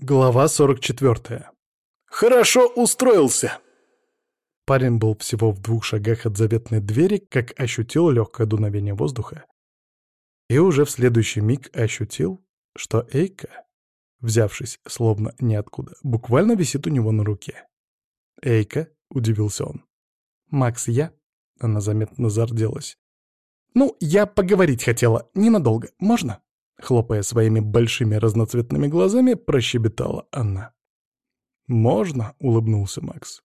Глава 44. «Хорошо устроился!» Парень был всего в двух шагах от заветной двери, как ощутил легкое дуновение воздуха. И уже в следующий миг ощутил, что Эйка, взявшись словно ниоткуда, буквально висит у него на руке. «Эйка?» — удивился он. «Макс, я?» — она заметно зарделась. «Ну, я поговорить хотела. Ненадолго. Можно?» Хлопая своими большими разноцветными глазами, прощебетала она. «Можно?» — улыбнулся Макс.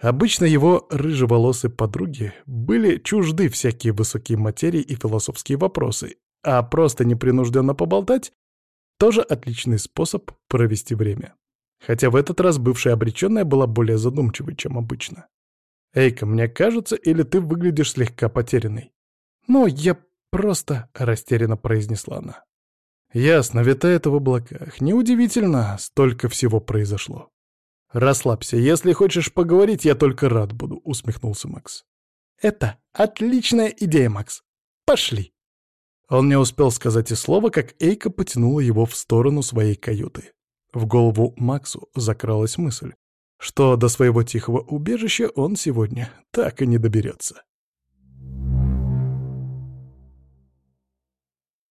Обычно его рыжеволосые подруги были чужды всякие высокие материи и философские вопросы, а просто непринужденно поболтать — тоже отличный способ провести время. Хотя в этот раз бывшая обреченная была более задумчивой, чем обычно. «Эйка, мне кажется, или ты выглядишь слегка потерянной?» «Ну, я просто...» — растерянно произнесла она. Ясно, витает в облаках. Неудивительно, столько всего произошло. «Расслабься, если хочешь поговорить, я только рад буду», — усмехнулся Макс. «Это отличная идея, Макс. Пошли!» Он не успел сказать и слова, как Эйка потянула его в сторону своей каюты. В голову Максу закралась мысль, что до своего тихого убежища он сегодня так и не доберется.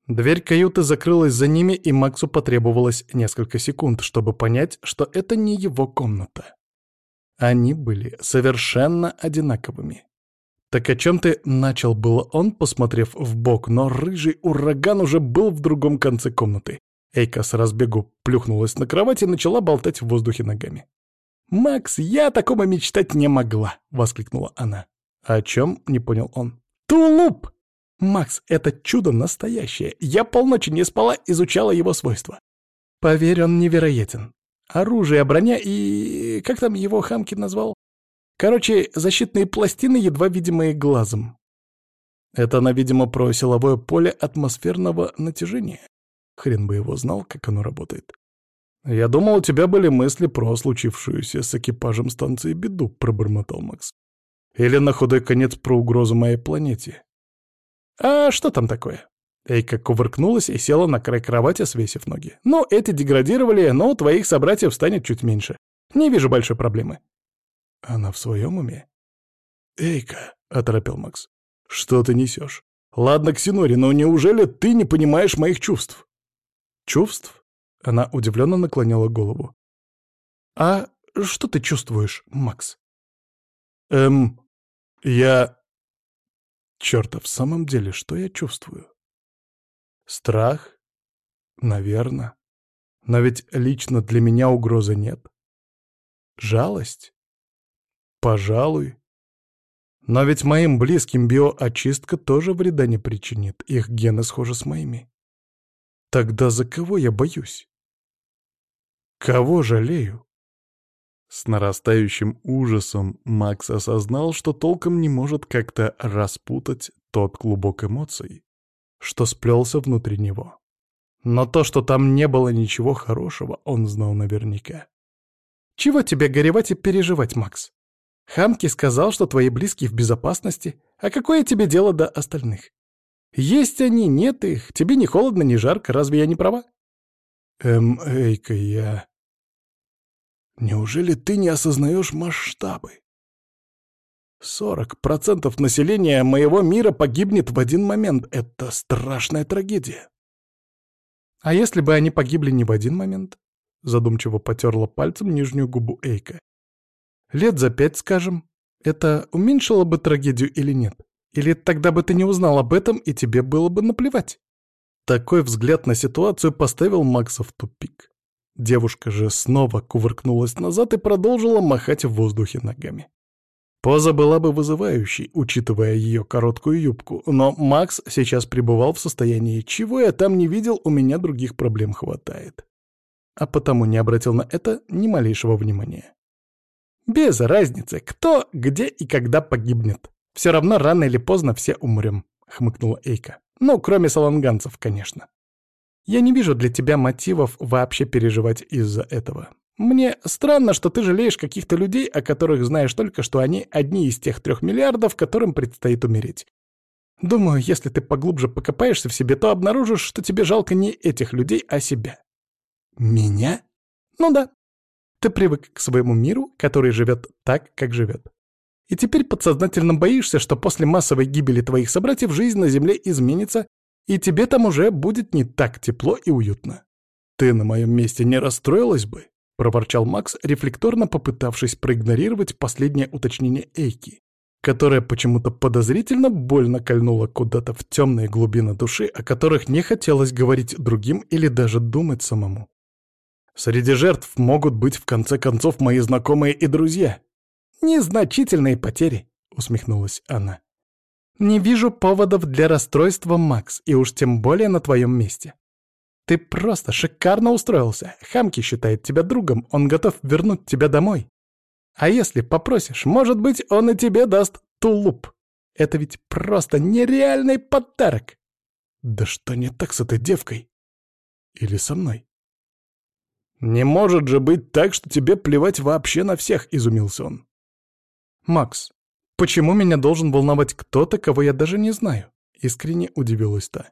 Дверь каюты закрылась за ними, и Максу потребовалось несколько секунд, чтобы понять, что это не его комната. Они были совершенно одинаковыми. «Так о чем ты начал было он, посмотрев в бок, но рыжий ураган уже был в другом конце комнаты. Эйка с разбегу плюхнулась на кровать и начала болтать в воздухе ногами. «Макс, я такого мечтать не могла!» — воскликнула она. «О чем?» — не понял он. «Тулуп!» Макс, это чудо настоящее. Я полночи не спала, изучала его свойства. Поверь, он невероятен. Оружие, броня и... Как там его Хамки назвал? Короче, защитные пластины, едва видимые глазом. Это она, видимо, про силовое поле атмосферного натяжения. Хрен бы его знал, как оно работает. «Я думал, у тебя были мысли про случившуюся с экипажем станции беду», — пробормотал Макс. «Или на худой конец про угрозу моей планете. «А что там такое?» Эйка кувыркнулась и села на край кровати, свесив ноги. «Ну, эти деградировали, но у твоих собратьев станет чуть меньше. Не вижу большой проблемы». «Она в своем уме?» «Эйка», — оторопел Макс, — «что ты несешь? Ладно, Ксинори, но неужели ты не понимаешь моих чувств?» «Чувств?» — она удивленно наклонила голову. «А что ты чувствуешь, Макс?» «Эм, я...» Черт, а в самом деле, что я чувствую? Страх? Наверное. Но ведь лично для меня угрозы нет. Жалость? Пожалуй. Но ведь моим близким биоочистка тоже вреда не причинит, их гены схожи с моими. Тогда за кого я боюсь? Кого жалею? С нарастающим ужасом Макс осознал, что толком не может как-то распутать тот клубок эмоций, что сплелся внутри него. Но то, что там не было ничего хорошего, он знал наверняка. «Чего тебе горевать и переживать, Макс? Хамки сказал, что твои близкие в безопасности, а какое тебе дело до остальных? Есть они, нет их, тебе не холодно, не жарко, разве я не права?» «Эм, Эйка, я...» Неужели ты не осознаешь масштабы? Сорок процентов населения моего мира погибнет в один момент. Это страшная трагедия. А если бы они погибли не в один момент? Задумчиво потерла пальцем нижнюю губу Эйка. Лет за пять, скажем. Это уменьшило бы трагедию или нет? Или тогда бы ты не узнал об этом, и тебе было бы наплевать? Такой взгляд на ситуацию поставил Макса в тупик. Девушка же снова кувыркнулась назад и продолжила махать в воздухе ногами. Поза была бы вызывающей, учитывая ее короткую юбку, но Макс сейчас пребывал в состоянии «чего я там не видел, у меня других проблем хватает». А потому не обратил на это ни малейшего внимания. «Без разницы, кто, где и когда погибнет. Все равно рано или поздно все умрем», — хмыкнула Эйка. «Ну, кроме саланганцев, конечно». Я не вижу для тебя мотивов вообще переживать из-за этого. Мне странно, что ты жалеешь каких-то людей, о которых знаешь только, что они одни из тех трех миллиардов, которым предстоит умереть. Думаю, если ты поглубже покопаешься в себе, то обнаружишь, что тебе жалко не этих людей, а себя. Меня? Ну да. Ты привык к своему миру, который живет так, как живет. И теперь подсознательно боишься, что после массовой гибели твоих собратьев жизнь на Земле изменится, и тебе там уже будет не так тепло и уютно. Ты на моем месте не расстроилась бы? проворчал Макс, рефлекторно попытавшись проигнорировать последнее уточнение Эйки, которое почему-то подозрительно больно кольнуло куда-то в темные глубины души, о которых не хотелось говорить другим или даже думать самому. Среди жертв могут быть в конце концов мои знакомые и друзья. Незначительные потери, усмехнулась она. Не вижу поводов для расстройства, Макс, и уж тем более на твоем месте. Ты просто шикарно устроился. Хамки считает тебя другом, он готов вернуть тебя домой. А если попросишь, может быть, он и тебе даст тулуп. Это ведь просто нереальный подарок. Да что не так с этой девкой? Или со мной? Не может же быть так, что тебе плевать вообще на всех, изумился он. Макс, почему меня должен волновать кто-то, кого я даже не знаю? Искренне удивилась та.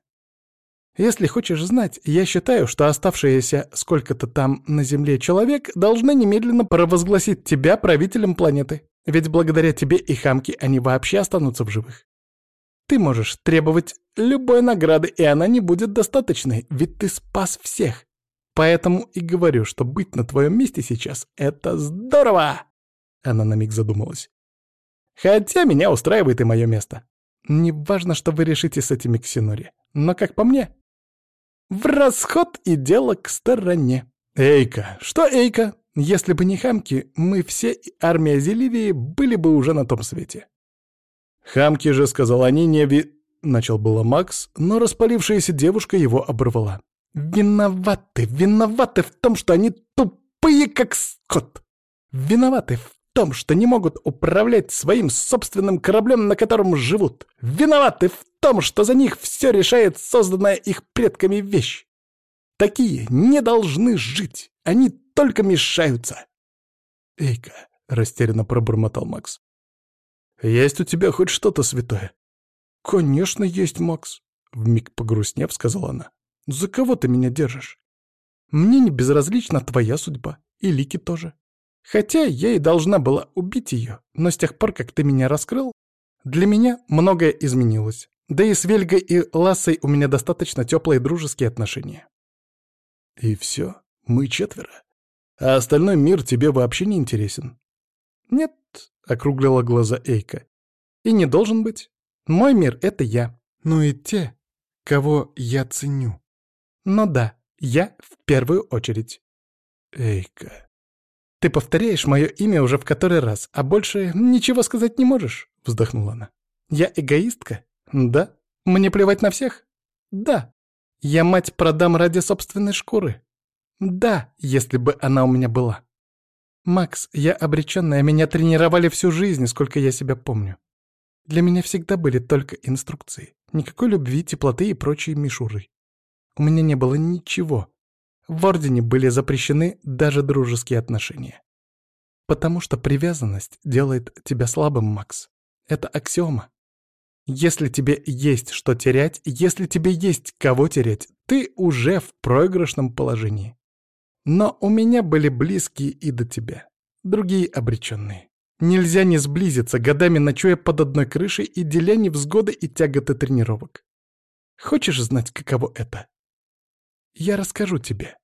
Если хочешь знать, я считаю, что оставшиеся сколько-то там на Земле человек должны немедленно провозгласить тебя правителем планеты. Ведь благодаря тебе и Хамке они вообще останутся в живых. Ты можешь требовать любой награды, и она не будет достаточной, ведь ты спас всех. Поэтому и говорю, что быть на твоем месте сейчас — это здорово!» Она на миг задумалась. «Хотя меня устраивает и мое место. Не важно, что вы решите с этими ксенори, но, как по мне, в расход и дело к стороне. Эйка, что Эйка? Если бы не хамки, мы все и армия Зеливии были бы уже на том свете. Хамки же, сказал они, не ви... Начал было Макс, но распалившаяся девушка его оборвала. Виноваты, виноваты в том, что они тупые, как скот. Виноваты в том, что не могут управлять своим собственным кораблем, на котором живут. Виноваты в том, что за них все решает созданная их предками вещь. Такие не должны жить, они только мешаются. «Эйка», — растерянно пробормотал Макс, — «есть у тебя хоть что-то святое?» «Конечно есть, Макс», — вмиг погрустнев сказала она. «За кого ты меня держишь? Мне не безразлична твоя судьба, и Лики тоже. Хотя я и должна была убить ее, но с тех пор, как ты меня раскрыл, для меня многое изменилось. Да и с Вельгой и Лассой у меня достаточно теплые дружеские отношения. И все, мы четверо. А остальной мир тебе вообще не интересен. Нет, округлила глаза Эйка. И не должен быть. Мой мир — это я. Ну и те, кого я ценю. Но да, я в первую очередь. Эйка. «Ты повторяешь мое имя уже в который раз, а больше ничего сказать не можешь», — вздохнула она. «Я эгоистка? Да. Мне плевать на всех? Да. Я мать продам ради собственной шкуры? Да, если бы она у меня была. Макс, я обреченная, меня тренировали всю жизнь, сколько я себя помню. Для меня всегда были только инструкции. Никакой любви, теплоты и прочей мишуры. У меня не было ничего, в Ордене были запрещены даже дружеские отношения. Потому что привязанность делает тебя слабым, Макс. Это аксиома. Если тебе есть что терять, если тебе есть кого терять, ты уже в проигрышном положении. Но у меня были близкие и до тебя, другие обреченные. Нельзя не сблизиться, годами ночуя под одной крышей и деля невзгоды и тяготы тренировок. Хочешь знать, каково это? Я расскажу тебе.